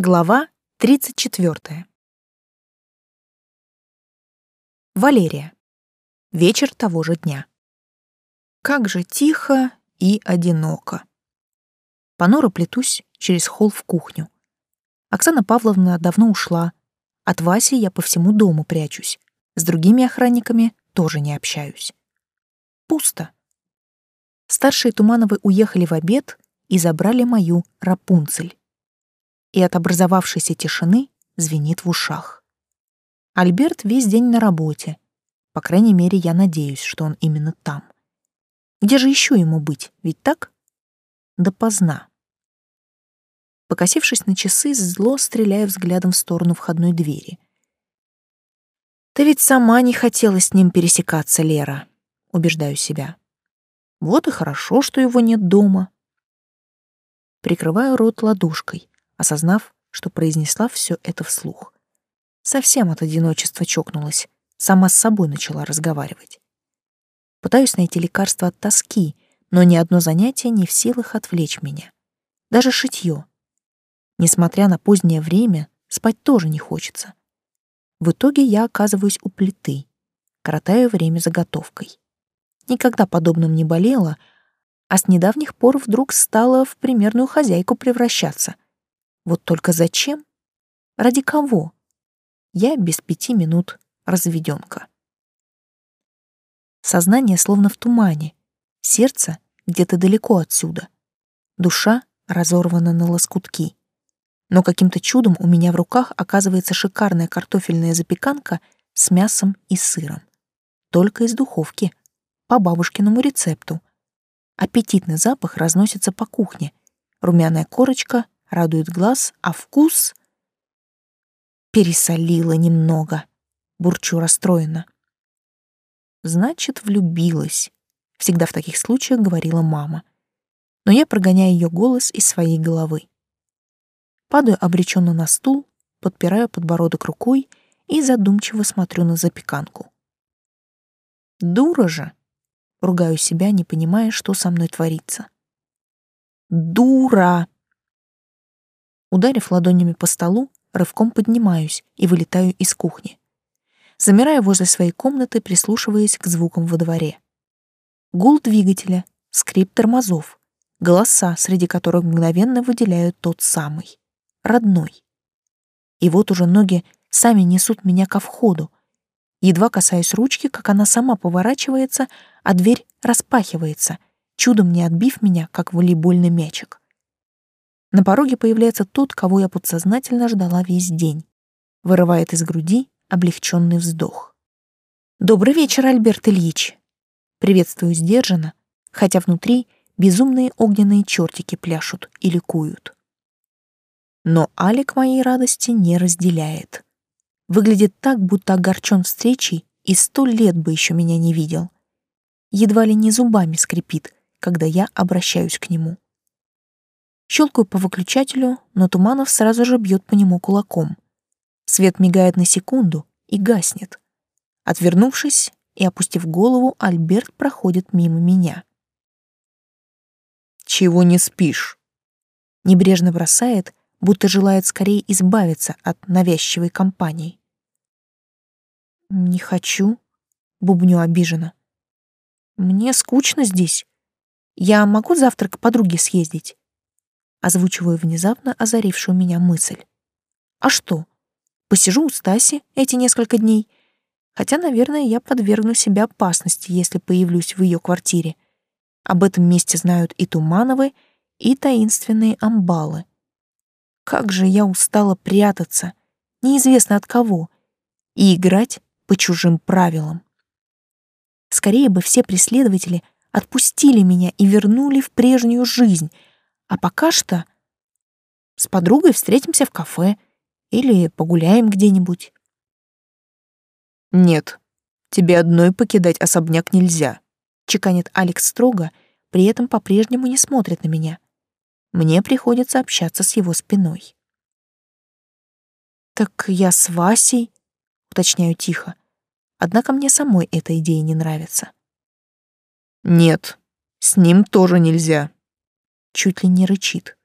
Глава 34. Валерия. Вечер того же дня. Как же тихо и одиноко. Понуро плетусь через холл в кухню. Оксана Павловна давно ушла. От Васи я по всему дому прячусь. С другими охранниками тоже не общаюсь. Пусто. Старшие Тумановы уехали в обед и забрали мою Рапунцель и от образовавшейся тишины звенит в ушах. Альберт весь день на работе. По крайней мере, я надеюсь, что он именно там. Где же еще ему быть, ведь так? Да поздна. Покосившись на часы, зло стреляю взглядом в сторону входной двери. «Ты ведь сама не хотела с ним пересекаться, Лера», — убеждаю себя. «Вот и хорошо, что его нет дома». Прикрываю рот ладошкой осознав, что произнесла все это вслух. Совсем от одиночества чокнулась, сама с собой начала разговаривать. Пытаюсь найти лекарство от тоски, но ни одно занятие не в силах отвлечь меня. Даже шитье. Несмотря на позднее время, спать тоже не хочется. В итоге я оказываюсь у плиты, коротаю время заготовкой. Никогда подобным не болела, а с недавних пор вдруг стала в примерную хозяйку превращаться — вот только зачем? Ради кого? Я без пяти минут разведенка. Сознание словно в тумане, сердце где-то далеко отсюда, душа разорвана на лоскутки. Но каким-то чудом у меня в руках оказывается шикарная картофельная запеканка с мясом и сыром. Только из духовки, по бабушкиному рецепту. Аппетитный запах разносится по кухне. Румяная корочка — радует глаз, а вкус... Пересолила немного, бурчу расстроена. Значит, влюбилась. Всегда в таких случаях говорила мама. Но я прогоняю ее голос из своей головы. Падаю обреченно на стул, подпираю подбородок рукой и задумчиво смотрю на запеканку. Дура же! Ругаю себя, не понимая, что со мной творится. Дура! Ударив ладонями по столу, рывком поднимаюсь и вылетаю из кухни. Замираю возле своей комнаты, прислушиваясь к звукам во дворе. Гул двигателя, скрип тормозов, голоса, среди которых мгновенно выделяют тот самый, родной. И вот уже ноги сами несут меня ко входу. Едва касаюсь ручки, как она сама поворачивается, а дверь распахивается, чудом не отбив меня, как волейбольный мячик. На пороге появляется тот, кого я подсознательно ждала весь день. Вырывает из груди облегченный вздох. «Добрый вечер, Альберт Ильич!» Приветствую сдержанно, хотя внутри безумные огненные чертики пляшут и ликуют. Но Алик моей радости не разделяет. Выглядит так, будто огорчен встречей и сто лет бы еще меня не видел. Едва ли не зубами скрипит, когда я обращаюсь к нему. Щелкаю по выключателю, но Туманов сразу же бьет по нему кулаком. Свет мигает на секунду и гаснет. Отвернувшись и опустив голову, Альберт проходит мимо меня. «Чего не спишь?» Небрежно бросает, будто желает скорее избавиться от навязчивой компании. «Не хочу», — бубню обиженно. «Мне скучно здесь. Я могу завтра к подруге съездить?» Озвучиваю внезапно озарившую меня мысль. А что? Посижу у Стаси эти несколько дней. Хотя, наверное, я подвергну себя опасности, если появлюсь в ее квартире. Об этом месте знают и Тумановы, и таинственные амбалы. Как же я устала прятаться, неизвестно от кого, и играть по чужим правилам. Скорее бы все преследователи отпустили меня и вернули в прежнюю жизнь — а пока что с подругой встретимся в кафе или погуляем где-нибудь. Нет, тебе одной покидать особняк нельзя, чеканит Алекс строго, при этом по-прежнему не смотрит на меня. Мне приходится общаться с его спиной. Так я с Васей, уточняю тихо. Однако мне самой эта идея не нравится. Нет, с ним тоже нельзя, чуть ли не рычит.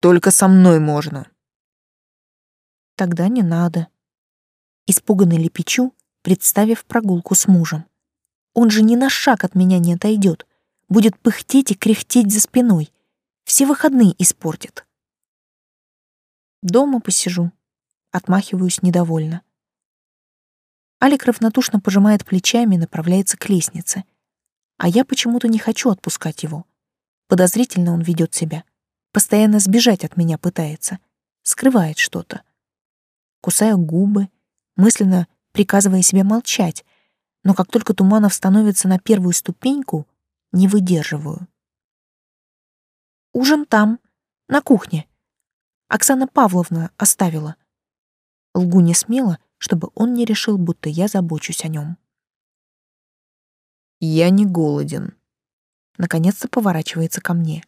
Только со мной можно. Тогда не надо. Испуганно лепечу, представив прогулку с мужем. Он же ни на шаг от меня не отойдет, будет пыхтеть и кряхтеть за спиной. Все выходные испортит. Дома посижу. Отмахиваюсь недовольно. Алик равнодушно пожимает плечами и направляется к лестнице. А я почему-то не хочу отпускать его. Подозрительно он ведет себя. Постоянно сбежать от меня пытается. Скрывает что-то. Кусаю губы, мысленно приказывая себе молчать, но как только Туманов становится на первую ступеньку, не выдерживаю. Ужин там, на кухне. Оксана Павловна оставила. Лгу не смело, чтобы он не решил, будто я забочусь о нем. «Я не голоден», — наконец-то поворачивается ко мне.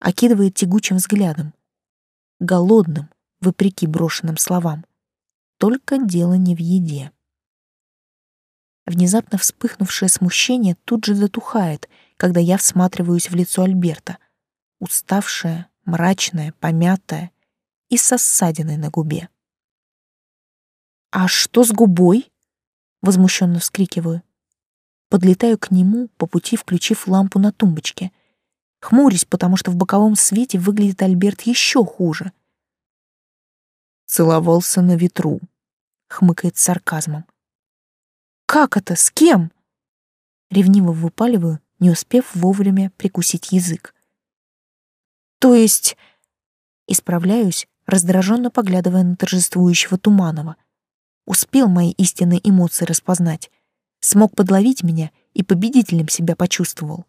Окидывает тягучим взглядом. Голодным, вопреки брошенным словам. Только дело не в еде. Внезапно вспыхнувшее смущение тут же затухает, когда я всматриваюсь в лицо Альберта. Уставшее, мрачное, помятое и со ссадиной на губе. «А что с губой?» — возмущенно вскрикиваю. Подлетаю к нему, по пути включив лампу на тумбочке. Хмурюсь, потому что в боковом свете выглядит Альберт еще хуже. «Целовался на ветру», — хмыкает с сарказмом. Как это? С кем? Ревниво выпаливаю, не успев вовремя прикусить язык. То есть... Исправляюсь, раздраженно поглядывая на торжествующего Туманова. Успел мои истинные эмоции распознать. Смог подловить меня и победителем себя почувствовал.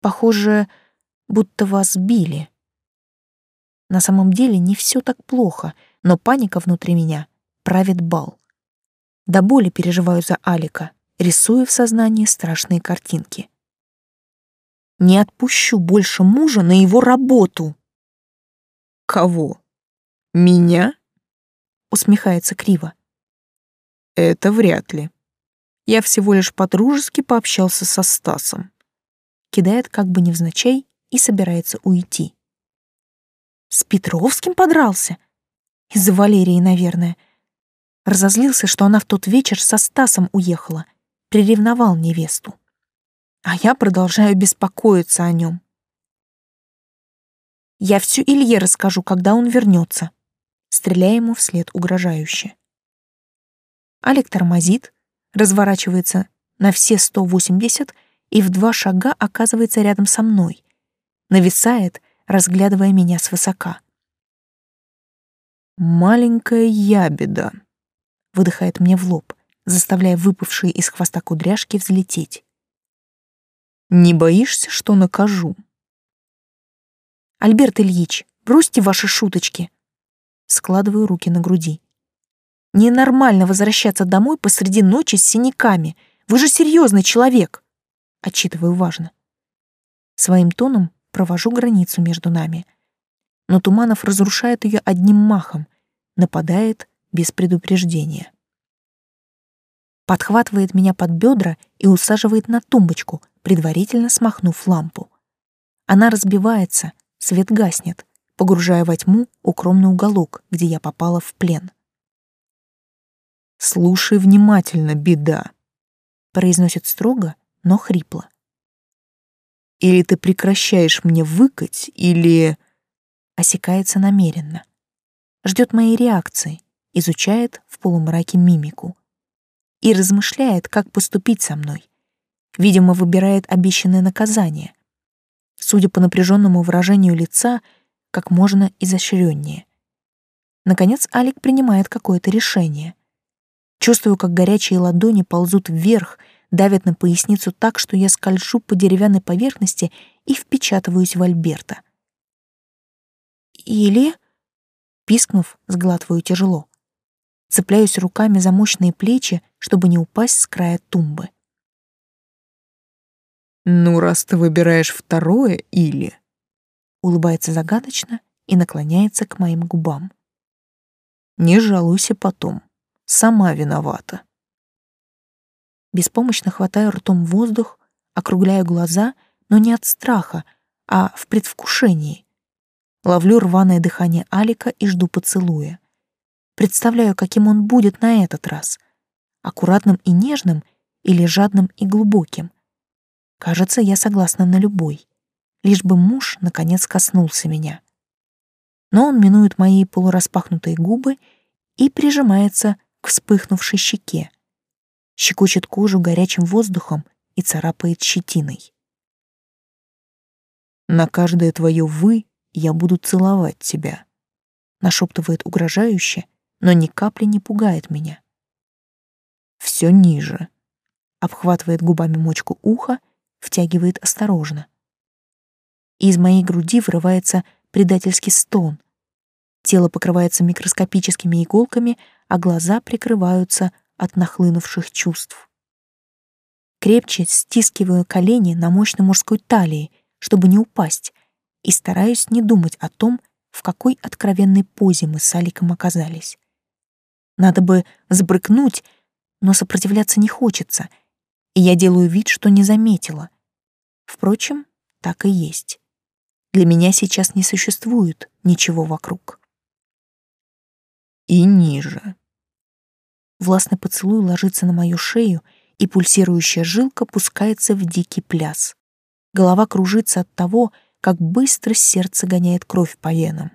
Похоже, будто вас били. На самом деле не все так плохо, но паника внутри меня правит бал. До боли переживаю за Алика, рисуя в сознании страшные картинки. Не отпущу больше мужа на его работу. Кого? Меня? Усмехается криво. Это вряд ли. Я всего лишь подружески пообщался со Стасом. Кидает как бы невзначай и собирается уйти. С Петровским подрался? Из-за Валерии, наверное. Разозлился, что она в тот вечер со Стасом уехала, приревновал невесту. А я продолжаю беспокоиться о нем. Я всю Илье расскажу, когда он вернется. Стреляя ему вслед угрожающе. Алик тормозит, разворачивается на все 180 и в два шага оказывается рядом со мной. Нависает, разглядывая меня свысока. «Маленькая ябеда», выдыхает мне в лоб, заставляя выпавшие из хвоста кудряшки взлететь. «Не боишься, что накажу?» «Альберт Ильич, бросьте ваши шуточки!» Складываю руки на груди. «Ненормально возвращаться домой посреди ночи с синяками. Вы же серьезный человек!» Отчитываю важно. Своим тоном провожу границу между нами. Но Туманов разрушает ее одним махом, нападает без предупреждения. Подхватывает меня под бедра и усаживает на тумбочку, предварительно смахнув лампу. Она разбивается, свет гаснет, погружая во тьму укромный уголок, где я попала в плен. «Слушай внимательно, беда», — произносит строго, но хрипло. «Или ты прекращаешь мне выкать, или...» Осекается намеренно. Ждет моей реакции, изучает в полумраке мимику и размышляет, как поступить со мной. Видимо, выбирает обещанное наказание. Судя по напряженному выражению лица, как можно изощреннее. Наконец Алик принимает какое-то решение. Чувствую, как горячие ладони ползут вверх, давят на поясницу так, что я скольжу по деревянной поверхности и впечатываюсь в Альберта. Или, пискнув, сглатываю тяжело цепляюсь руками за мощные плечи, чтобы не упасть с края тумбы. «Ну, раз ты выбираешь второе или...» Улыбается загадочно и наклоняется к моим губам. «Не жалуйся потом. Сама виновата». Беспомощно хватаю ртом воздух, округляю глаза, но не от страха, а в предвкушении. Ловлю рваное дыхание Алика и жду поцелуя. Представляю, каким он будет на этот раз. Аккуратным и нежным или жадным и глубоким. Кажется, я согласна на любой. Лишь бы муж, наконец, коснулся меня. Но он минует мои полураспахнутые губы и прижимается к вспыхнувшей щеке. Щекочет кожу горячим воздухом и царапает щетиной. «На каждое твое «вы» я буду целовать тебя», — нашептывает угрожающе, но ни капли не пугает меня. Все ниже. Обхватывает губами мочку уха, втягивает осторожно. из моей груди вырывается предательский стон. Тело покрывается микроскопическими иголками, а глаза прикрываются от нахлынувших чувств. Крепче стискиваю колени на мощной мужской талии, чтобы не упасть, и стараюсь не думать о том, в какой откровенной позе мы с Аликом оказались. Надо бы сбрыкнуть, но сопротивляться не хочется, и я делаю вид, что не заметила. Впрочем, так и есть. Для меня сейчас не существует ничего вокруг. И ниже. Властный поцелуй ложится на мою шею, и пульсирующая жилка пускается в дикий пляс. Голова кружится от того, как быстро сердце гоняет кровь по венам.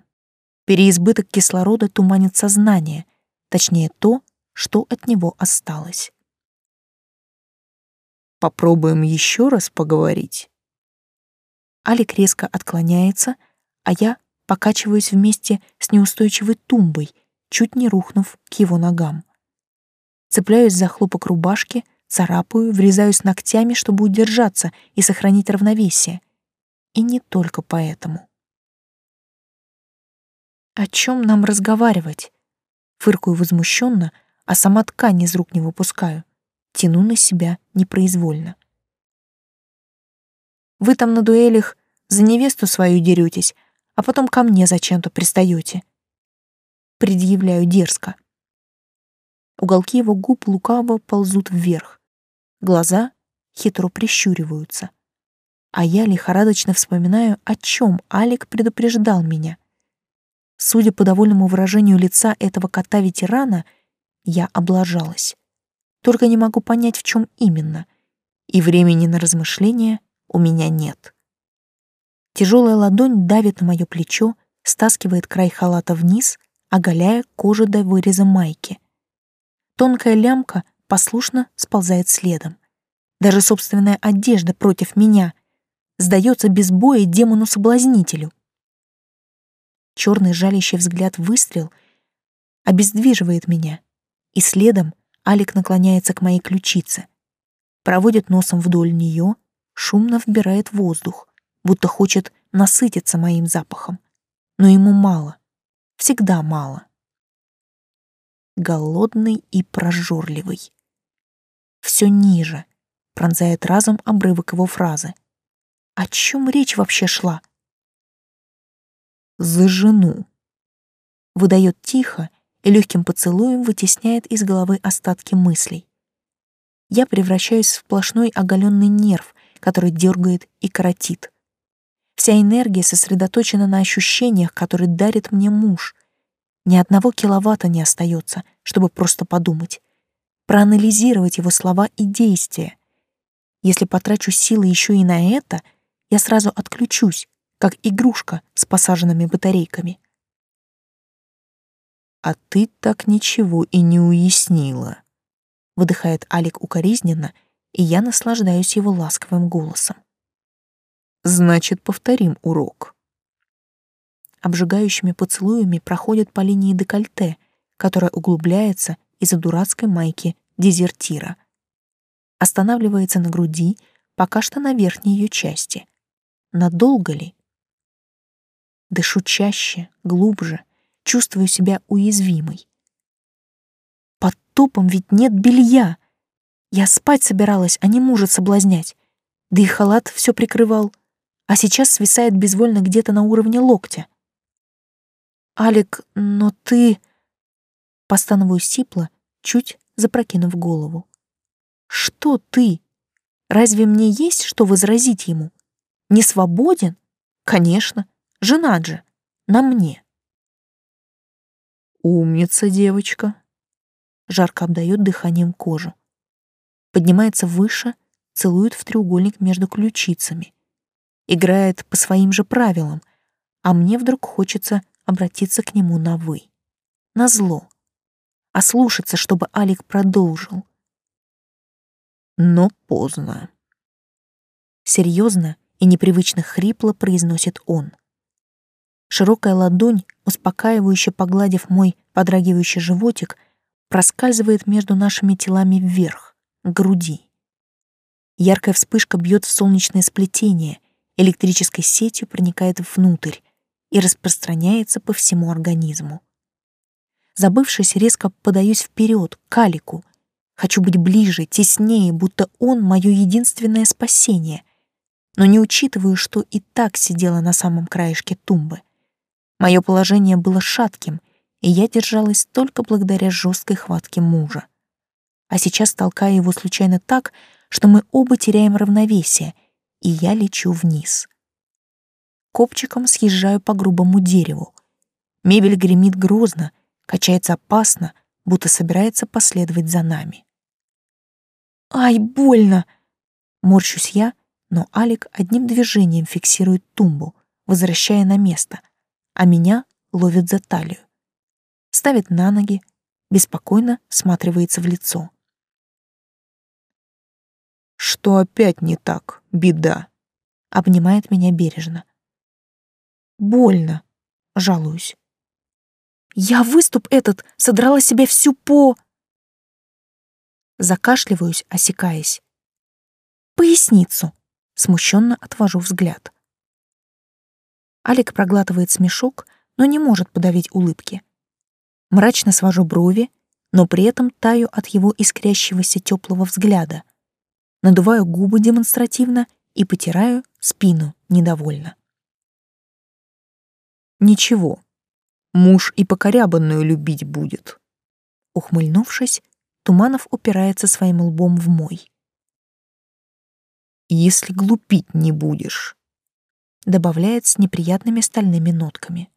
Переизбыток кислорода туманит сознание, точнее то, что от него осталось. Попробуем еще раз поговорить. Алик резко отклоняется, а я покачиваюсь вместе с неустойчивой тумбой, чуть не рухнув к его ногам. Цепляюсь за хлопок рубашки, царапаю, врезаюсь ногтями, чтобы удержаться и сохранить равновесие. И не только поэтому. О чем нам разговаривать? Фыркаю возмущенно, а сама ткань из рук не выпускаю. Тяну на себя непроизвольно. Вы там на дуэлях за невесту свою деретесь, а потом ко мне зачем-то пристаете. Предъявляю дерзко. Уголки его губ лукаво ползут вверх. Глаза хитро прищуриваются. А я лихорадочно вспоминаю, о чем Алик предупреждал меня. Судя по довольному выражению лица этого кота-ветерана, я облажалась. Только не могу понять, в чем именно. И времени на размышления у меня нет. Тяжелая ладонь давит на мое плечо, стаскивает край халата вниз, оголяя кожу до выреза майки. Тонкая лямка послушно сползает следом. Даже собственная одежда против меня сдается без боя демону-соблазнителю. Черный жалящий взгляд выстрел обездвиживает меня, и следом Алик наклоняется к моей ключице, проводит носом вдоль нее, шумно вбирает воздух, будто хочет насытиться моим запахом. Но ему мало, всегда мало. Голодный и прожорливый. Все ниже, пронзает разом обрывок его фразы. О чем речь вообще шла? за жену. Выдает тихо и легким поцелуем вытесняет из головы остатки мыслей. Я превращаюсь в сплошной оголенный нерв, который дергает и коротит. Вся энергия сосредоточена на ощущениях, которые дарит мне муж. Ни одного киловатта не остается, чтобы просто подумать, проанализировать его слова и действия. Если потрачу силы еще и на это, я сразу отключусь, как игрушка с посаженными батарейками. «А ты так ничего и не уяснила», — выдыхает Алик укоризненно, и я наслаждаюсь его ласковым голосом. «Значит, повторим урок». Обжигающими поцелуями проходит по линии декольте, которая углубляется из-за дурацкой майки дезертира. Останавливается на груди, пока что на верхней ее части. Надолго ли? Дышу чаще, глубже, чувствую себя уязвимой. Под топом ведь нет белья. Я спать собиралась, а не мужа соблазнять. Да и халат все прикрывал, а сейчас свисает безвольно где-то на уровне локтя. «Алик, но ты...» Постановую сипло, чуть запрокинув голову. «Что ты? Разве мне есть что возразить ему? Не свободен? Конечно. Женат же. На мне. Умница, девочка. Жарко обдает дыханием кожу. Поднимается выше, целует в треугольник между ключицами. Играет по своим же правилам, а мне вдруг хочется обратиться к нему на «вы». На зло. Ослушаться, чтобы Алик продолжил. Но поздно. Серьезно и непривычно хрипло произносит он. Широкая ладонь, успокаивающе погладив мой подрагивающий животик, проскальзывает между нашими телами вверх, к груди. Яркая вспышка бьет в солнечное сплетение, электрической сетью проникает внутрь и распространяется по всему организму. Забывшись, резко подаюсь вперед, к Алику. Хочу быть ближе, теснее, будто он — мое единственное спасение. Но не учитываю, что и так сидела на самом краешке тумбы. Мое положение было шатким, и я держалась только благодаря жесткой хватке мужа. А сейчас толкаю его случайно так, что мы оба теряем равновесие, и я лечу вниз. Копчиком съезжаю по грубому дереву. Мебель гремит грозно, качается опасно, будто собирается последовать за нами. «Ай, больно!» Морщусь я, но Алик одним движением фиксирует тумбу, возвращая на место — а меня ловит за талию. Ставит на ноги, беспокойно всматривается в лицо. «Что опять не так, беда?» Обнимает меня бережно. «Больно», — жалуюсь. «Я выступ этот содрала себя всю по...» Закашливаюсь, осекаясь. «Поясницу», — смущенно отвожу взгляд. Алик проглатывает смешок, но не может подавить улыбки. Мрачно свожу брови, но при этом таю от его искрящегося теплого взгляда. Надуваю губы демонстративно и потираю спину недовольно. «Ничего, муж и покорябанную любить будет». Ухмыльнувшись, Туманов упирается своим лбом в мой. «Если глупить не будешь, добавляет с неприятными стальными нотками.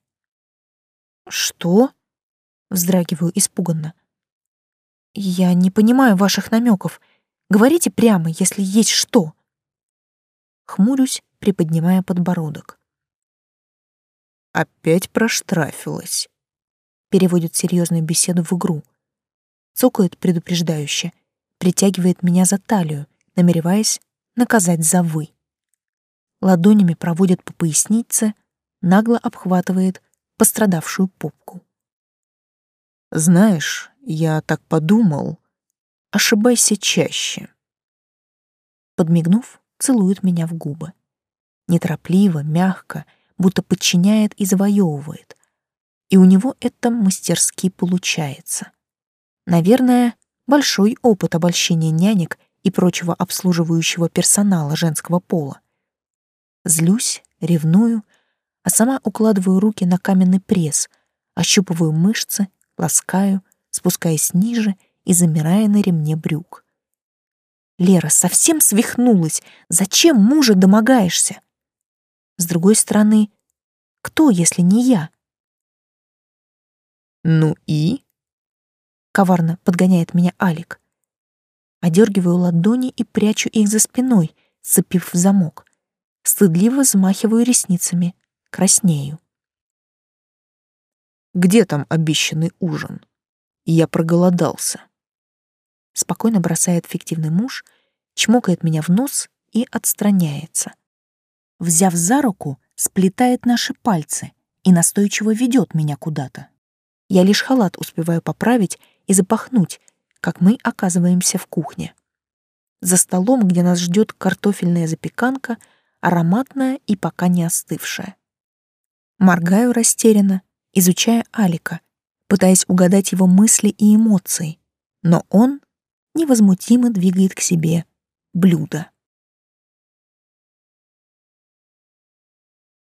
«Что?» — вздрагиваю испуганно. «Я не понимаю ваших намеков. Говорите прямо, если есть что». Хмурюсь, приподнимая подбородок. «Опять проштрафилась», — переводит серьезную беседу в игру. Цокает предупреждающе, притягивает меня за талию, намереваясь наказать за «вы» ладонями проводит по пояснице, нагло обхватывает пострадавшую попку. «Знаешь, я так подумал, ошибайся чаще». Подмигнув, целует меня в губы. Неторопливо, мягко, будто подчиняет и завоевывает. И у него это мастерски получается. Наверное, большой опыт обольщения нянек и прочего обслуживающего персонала женского пола. Злюсь, ревную, а сама укладываю руки на каменный пресс, ощупываю мышцы, ласкаю, спускаясь ниже и замирая на ремне брюк. Лера совсем свихнулась. Зачем мужа домогаешься? С другой стороны, кто, если не я? Ну и? Коварно подгоняет меня Алик. Одергиваю ладони и прячу их за спиной, сцепив в замок стыдливо взмахиваю ресницами, краснею. «Где там обещанный ужин? Я проголодался». Спокойно бросает фиктивный муж, чмокает меня в нос и отстраняется. Взяв за руку, сплетает наши пальцы и настойчиво ведет меня куда-то. Я лишь халат успеваю поправить и запахнуть, как мы оказываемся в кухне. За столом, где нас ждет картофельная запеканка — ароматная и пока не остывшая. Моргаю растерянно, изучая Алика, пытаясь угадать его мысли и эмоции, но он невозмутимо двигает к себе блюдо.